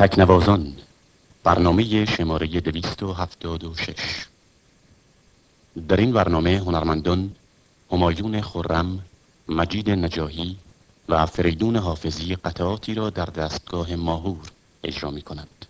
تکنوازان برنامه شماره 276 در این برنامه هنرمندان همایون خرم، مجید نجاهی و فریدون حافظی قطعاتی را در دستگاه ماهور اجرا می کنند.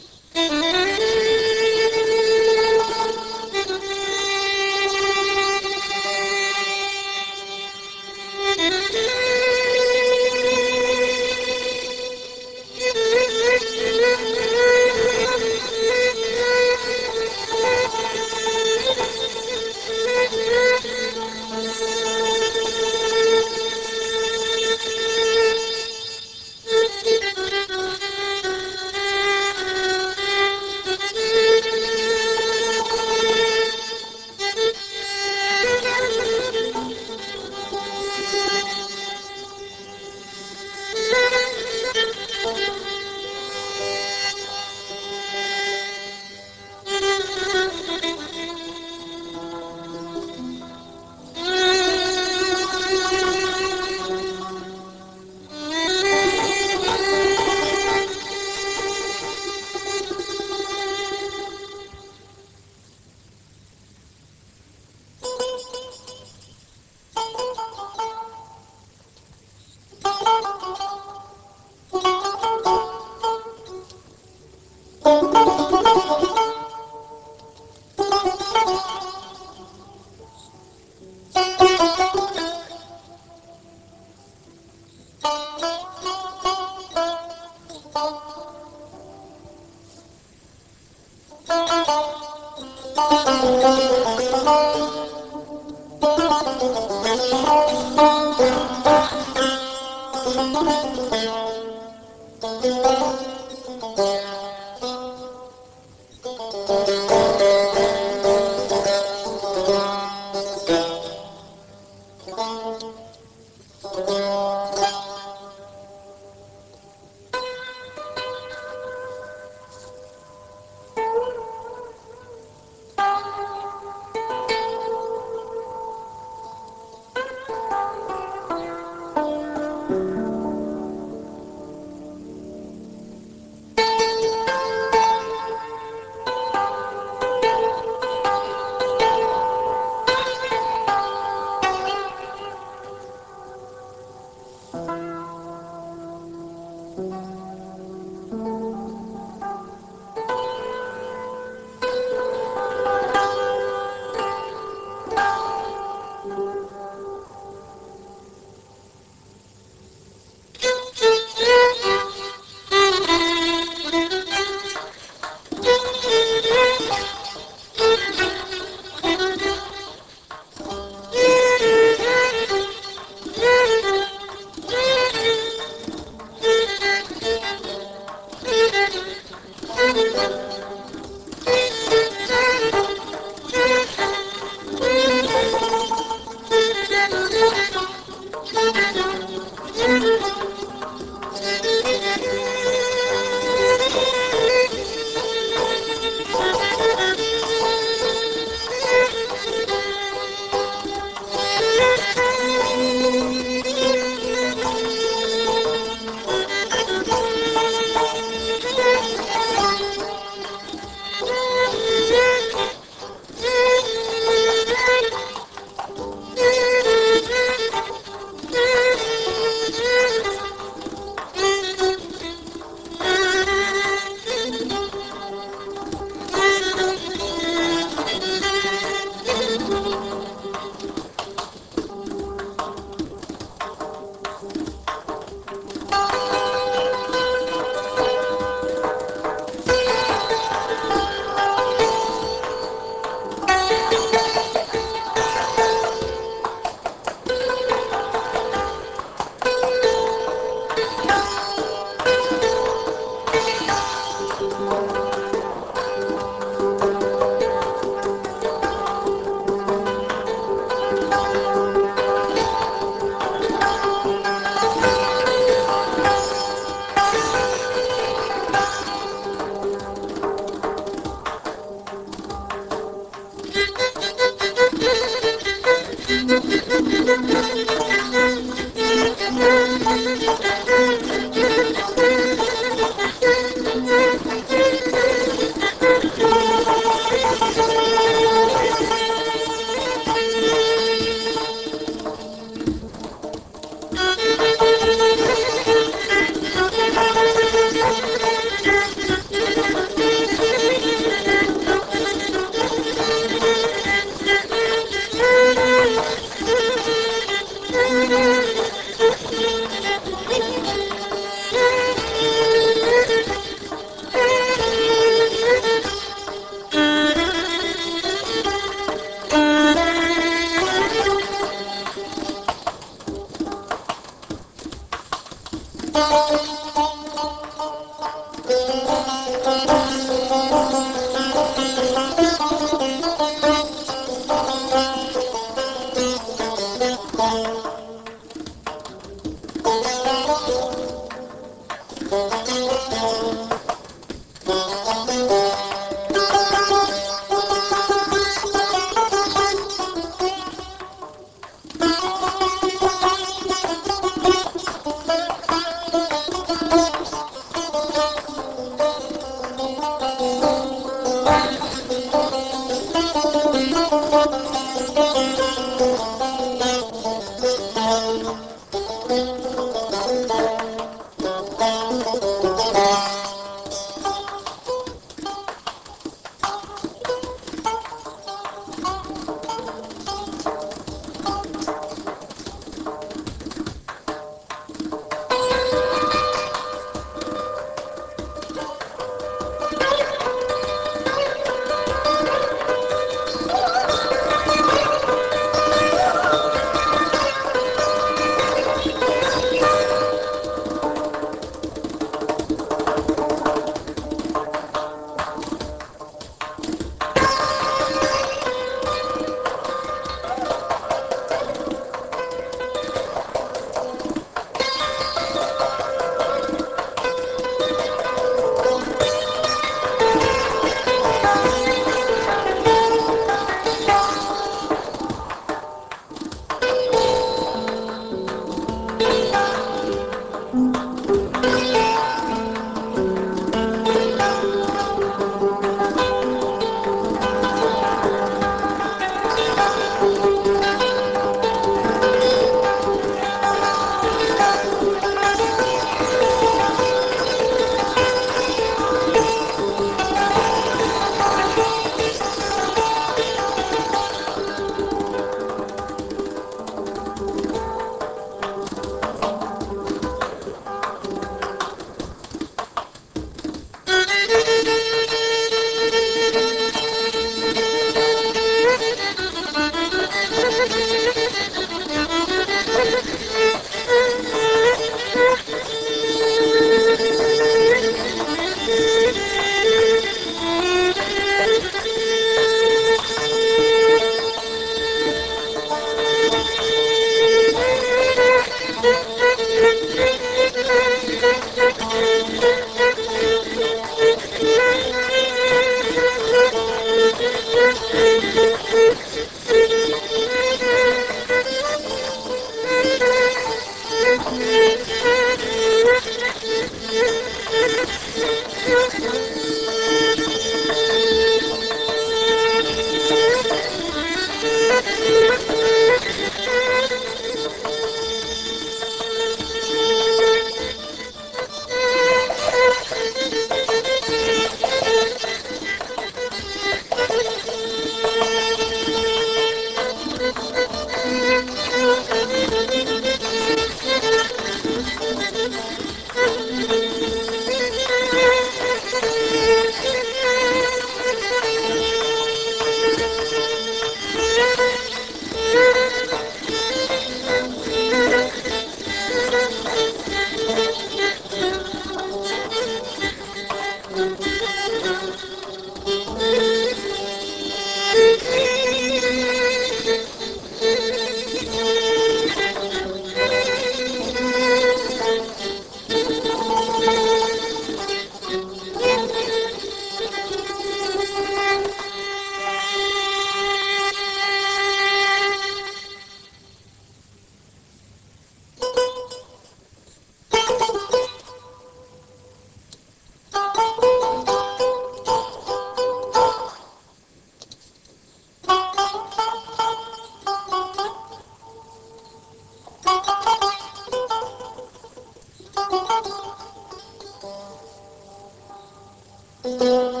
Thank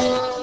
you.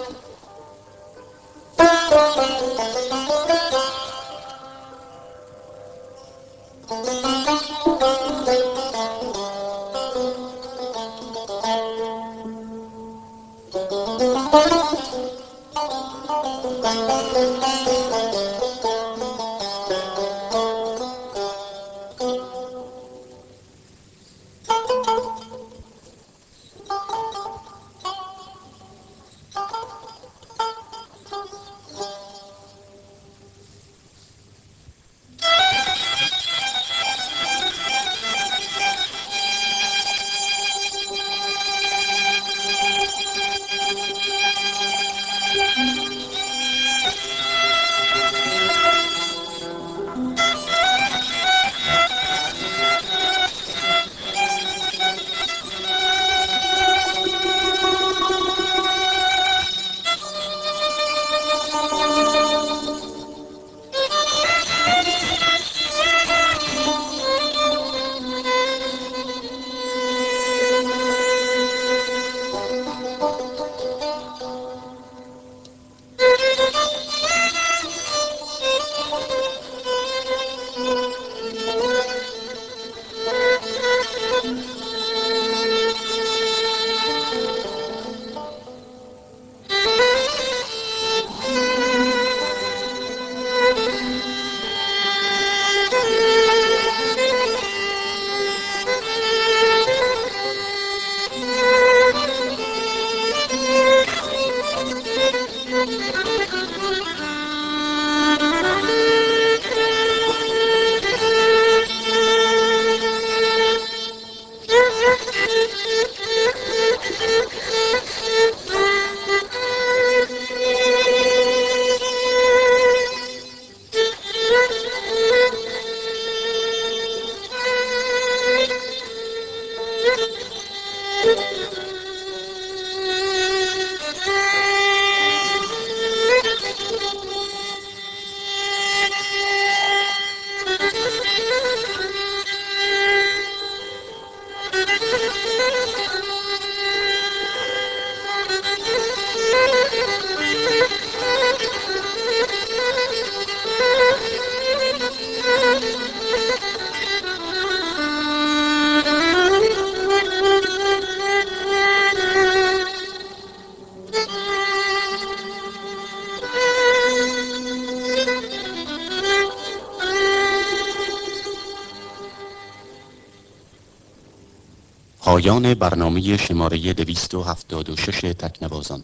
پایان برنامه شماره 276 تکنوازان.